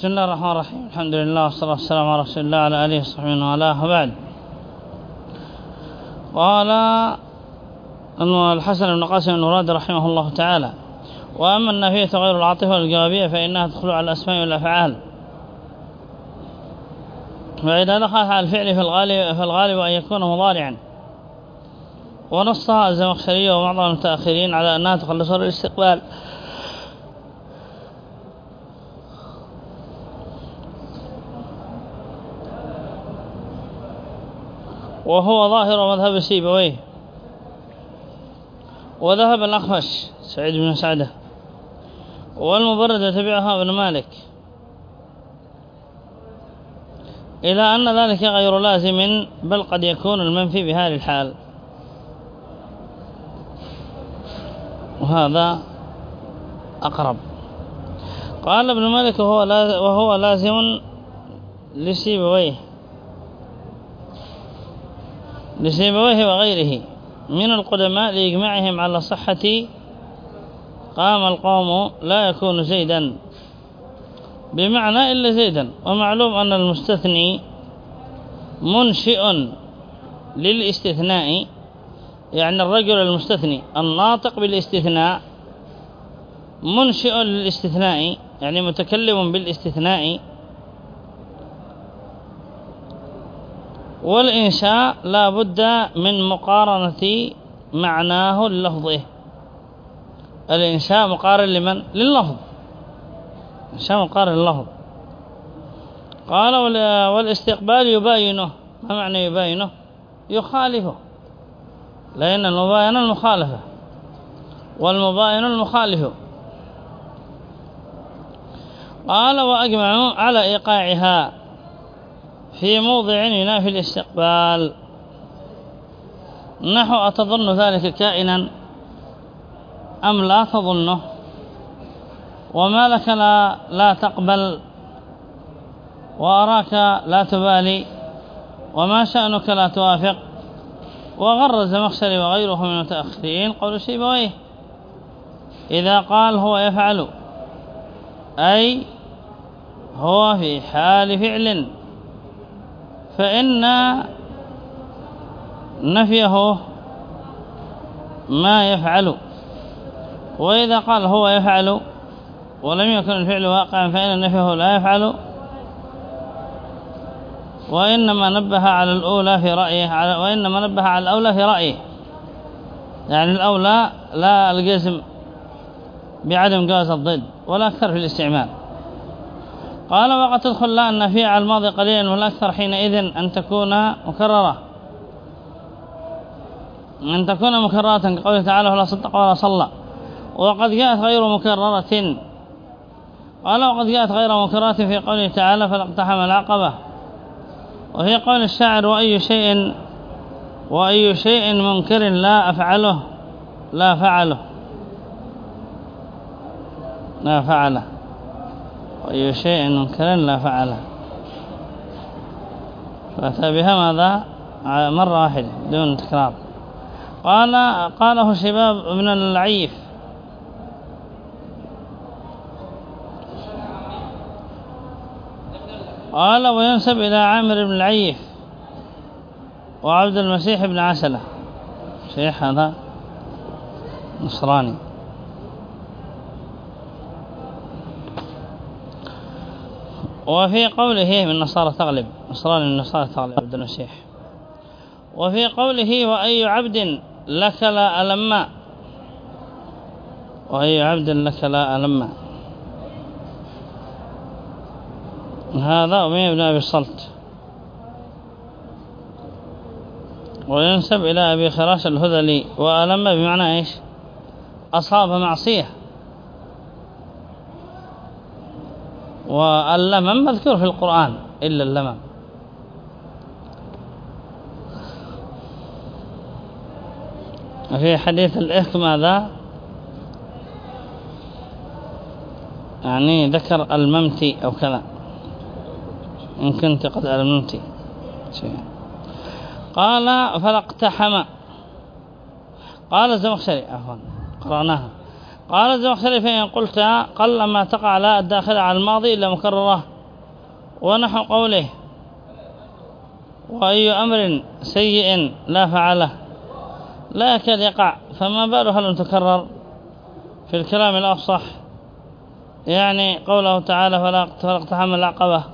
بسم الله الرحمن الرحيم الحمد لله والصلاة والسلام على رسول الله على آله وصحبه وعلاه وبعد قال الحسن بن قاسم المراد رحمه الله تعالى وأما النافية غير العاطفة والجوابية فإنها تدخل على الأسماء والأفعال وإذا دخلت على الفعل في الغالب, في الغالب أن يكون مضارعا ونصها الزمخشري ومعظم المتأخرين على أنها تخلص الاستقبال وهو ظاهر مذهب سيبويه وذهب الأخفش سعيد بن سعدة. والمبرد تبعها ابن مالك. إلى أن ذلك غير لازم بل قد يكون المنفي بهذه الحال. وهذا أقرب. قال ابن مالك وهو, لازم لسيبويه لسيبويه وغيره من القدماء لإجماعهم على صحة قام القوم لا يكون زيدا. بمعنى إلا زيدا. ومعلوم أن المستثني منشئ للاستثناء يعني الرجل المستثني الناطق بالاستثناء منشئ للاستثناء يعني متكلم بالاستثناء والإنشاء لا بد من مقارنة معناه اللفظه. الإنشاء مقارن لمن؟ لللفظ. إنشاء مقارن لللفظ. قال والاستقبال يباينه. ما معنى يباينه؟ يخالفه. لأن المباينة المخالفة. والمباين المخالف. قال وأجمعوا على إيقاعها. في موضع ينافي الاستقبال. نحو أتظن ذلك كائنا أم لا تظنه؟ وما لك لا, لا تقبل؟ وأراك لا تبالي؟ وما شأنك لا توافق؟ وغرز مخشري وغيره من المتأخرين قول سيبويه إذا قال هو يفعل أي هو في حال فعل. فإن نفيه ما يفعل وإذا قال هو يفعل ولم يكن الفعل واقعا فإن نفيه لا يفعل وإنما نبه على الأولى في رأيه وإنما نبه على الأولى في رأيه. يعني الأولى لا الجزم بعدم جواز الضد ولا أكثر في الاستعمال. قال وقد تدخل لا النفي على الماضي قليلا والأكثر حينئذ أن تكون مكررة. أن تكون مكررة كقوله تعالى ولا صدق ولا صلى. وقد جاءت غير مكررة. قال وقد جاءت غير مكررة في قوله تعالى فلاقتحم العقبة. وفي قول الشاعر وأي شيء وأي شيء منكر لا أفعله لا فعله. لا فعله. وأي شيء منكر لا فعله. فأتى بها ماذا؟ مرة واحدة دون تكرار. قال قاله شباب من العيف. قال وينسب إلى عامر بن العيف وعبد المسيح بن عسلة. شيخ هذا نصراني. وفي قوله من النصارى تغلب. نصراني من النصارى تغلب عبد المسيح. وفي قوله وأي عبد لك لا ألما وأي عبد لك لا ألما هذا أمية بن أبي الصلت وينسب إلى أبي خراش الهذلي. وألم بمعنى إيش؟ أصاب معصية. واللمم مذكور في القرآن إلا اللمم في حديث الإفك ماذا؟ يعني ذكر الممتي أو كذا. إن كنت قد ألممت قال فلاقتحم قال الزمخشري عفوا قرأناها. قال الزمخشري فإن قلت قل ما تقع لا الداخلة على الماضي إلا مكررة. ونحو قوله وأي أمر سيء لا فعله. لا يكاد يقع. فما بالها لم تكرر؟ في الكلام الأفصح. يعني قوله تعالى فلا اقتحم العقبة.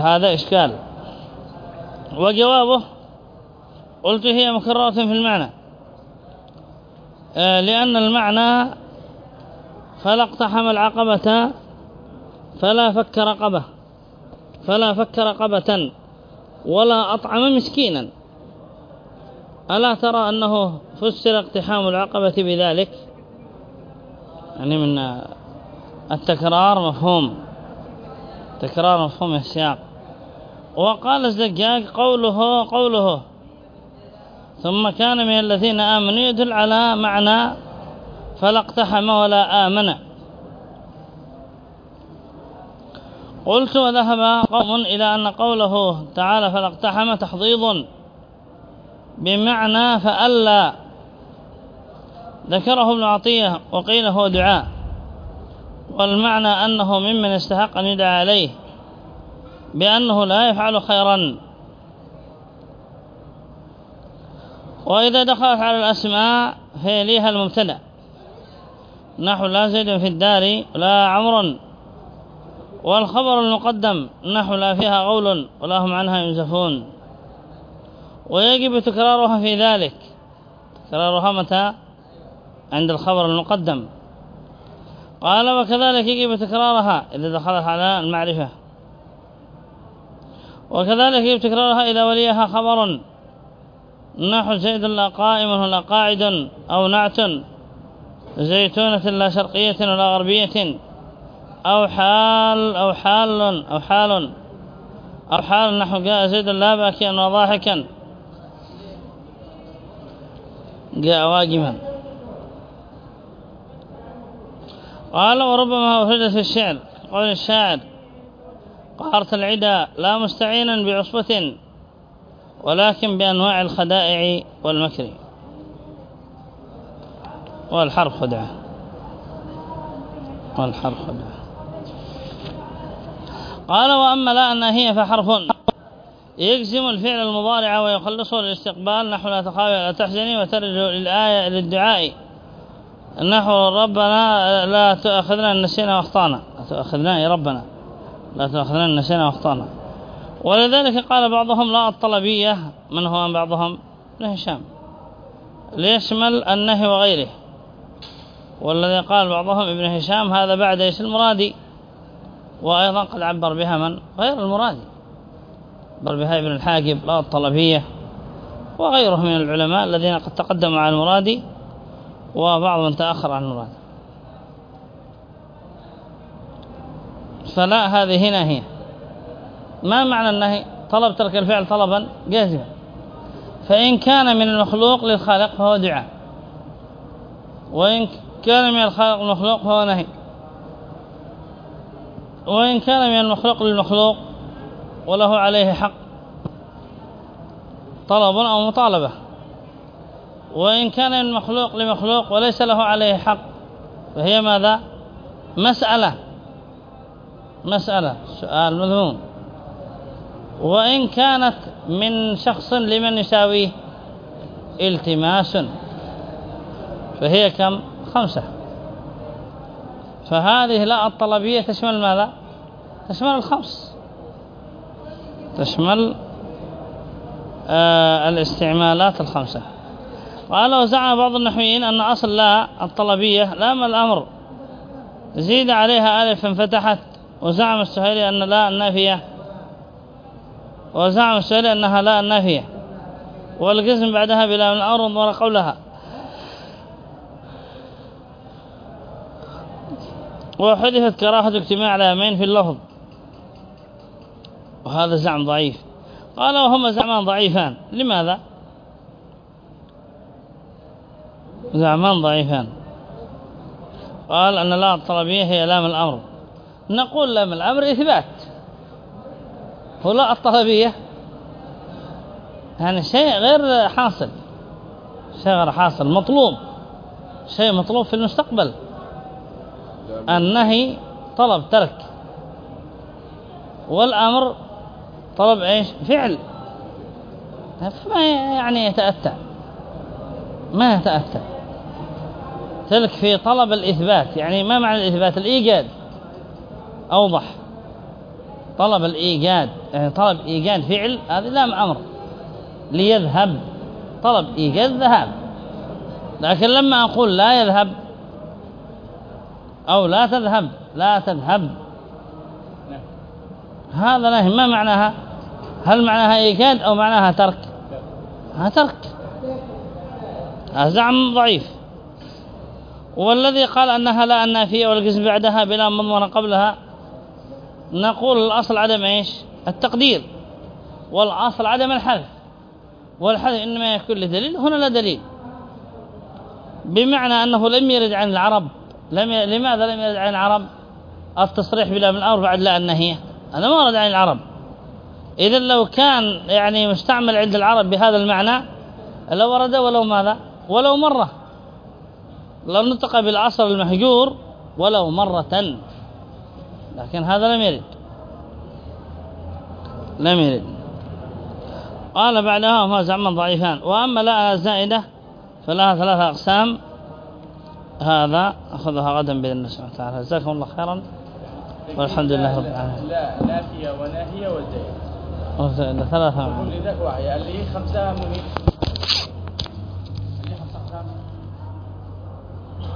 هذا إشكال. وجوابه قلت هي مكررة في المعنى. آه، لأن المعنى فلا اقتحم العقبة فلا فك رقبة فلا فك رقبة ولا أطعم مسكينا. ألا ترى أنه فسر اقتحام العقبة بذلك؟ يعني من التكرار مفهوم. تكرار مفهوم السياق وقال الزجاج قوله قوله ثم كان من الذين آمنوا يدل على معنى فلا اقتحم ولا آمن. قلت وذهب قوم إلى أن قوله تعالى فلا اقتحم تحضيض بمعنى فألا. ذكره ابن عطية وقيل هو دعاء والمعنى أنه ممن استحق أن يدعى عليه بأنه لا يفعل خيرا. وإذا دخلت على الأسماء فيليها المبتدأ. نحو لا زيد في الدار لا عمر والخبر المقدم نحو لا فيها غول ولا هم عنها ينزفون. ويجب تكرارها في ذلك. تكرارها متى؟ عند الخبر المقدم. قال وكذلك يجب تكرارها إذا دخلت على المعرفة. وكذلك يجب تكرارها إذا وليها خبر. نحو زيد لا قائم ولا قاعد أو نعت. زيتونة لا شرقية ولا غربية. أو حال أو حال أو حال. أو حال نحو جاء زيد لا باكيا وضاحكا جاء واجما قال وربما أفردت في الشعر قول الشاعر قهرت العدا لا مستعينا بعصبة. ولكن بأنواع الخدائع والمكر والحرف خدعة. والحرف خدعة. قال وأما لا أن هي فحرف. يجزم الفعل المضارع ويخلصه للاستقبال نحو لا تخافي لا تحزني وترجو للآية للدعاء. نحو ربنا لا تؤاخذنا نسينا واخطأنا. لا تؤاخذنا يا ربنا. لا تؤاخذنا نسينا واخطأنا. ولذلك قال بعضهم لا الطلبية من هو بعضهم؟ ابن هشام. ليشمل النهي وغيره. والذي قال بعضهم ابن هشام هذا بعد إيش؟ المرادي. وأيضا قد عبر بها من؟ غير المرادي. بل بها ابن الحاجب لا الطلبية وغيره من العلماء الذين قد تقدموا على المرادي وبعض من تأخر عن المراد فلا هذه هنا هي. ما معنى النهي؟ طلب ترك الفعل طلبا جازما. فإن كان من المخلوق للخالق فهو دعاء. وإن كان من الخالق المخلوق فهو نهي. وإن كان من المخلوق للمخلوق وله عليه حق طلب أو مطالبة. وإن كان من مخلوق لمخلوق وليس له عليه حق فهي ماذا؟ مسألة. مسألة. سؤال مذموم. وإن كانت من شخص لمن يساويه التماس. فهي كم؟ خمسة. فهذه لا الطلبية تشمل ماذا؟ تشمل الخمس. تشمل آه الاستعمالات الخمسة. قال وزعم بعض النحويين أن أصل لا الطلبية لام الأمر. زيد عليها ألف انفتحت وزعم السهيلي أن لا النافية وزعم السهيلي أنها لا النافية والقسم بعدها بلا من الأرض ولا قولها. وحذفت كراهة اجتماع اليمين في اللفظ. وهذا زعم ضعيف. قال وهما زعمان ضعيفان. لماذا؟ زعمان ضعيفان. قال أن لا الطلبية هي لام الأمر. نقول لام الأمر إثبات. هو لا الطلبية يعني شيء غير حاصل. شيء غير حاصل. مطلوب. شيء مطلوب في المستقبل. النهي طلب ترك. والأمر طلب إيش؟ فعل. فما يعني يتأتى. ما يتأتى. تلك في طلب الإثبات. يعني ما معنى الإثبات؟ الإيجاد. أوضح. طلب الإيجاد يعني طلب إيجاد فعل هذا لا أمر. ليذهب طلب إيجاد ذهاب. لكن لما أقول لا يذهب أو لا تذهب لا تذهب. هذا نهي ما معناها؟ هل معناها إيجاد أو معناها ترك؟ ها ترك. زعم ضعيف. والذي قال أنها لا النافية والقسم بعدها بلا مضمون قبلها نقول الأصل عدم إيش؟ التقدير. والأصل عدم الحذف. والحذف إنما يكون لدليل هنا لا دليل. بمعنى أنه لم يرد عن العرب. لم ي... لماذا لم يرد عن العرب؟ التصريح بلا من الأمر بعد لا النهية هذا ما ورد عن العرب. إذا لو كان يعني مستعمل عند العرب بهذا المعنى لو ورد ولو ماذا؟ ولو مرة. لو نطق بالعصر المهجور ولو مرة. لكن هذا لم يرد. لم يرد. قال بعدها ما زعما ضعيفان. وأما لا زائدة فلها ثلاثة أقسام. هذا أخذها غدا بإذن الله سبحانه وتعالى. جزاكم الله خيرا. والحمد لله رب العالمين. لا نافية وناهية وزائدة وزائدة ثلاثة. اللي خمسة مني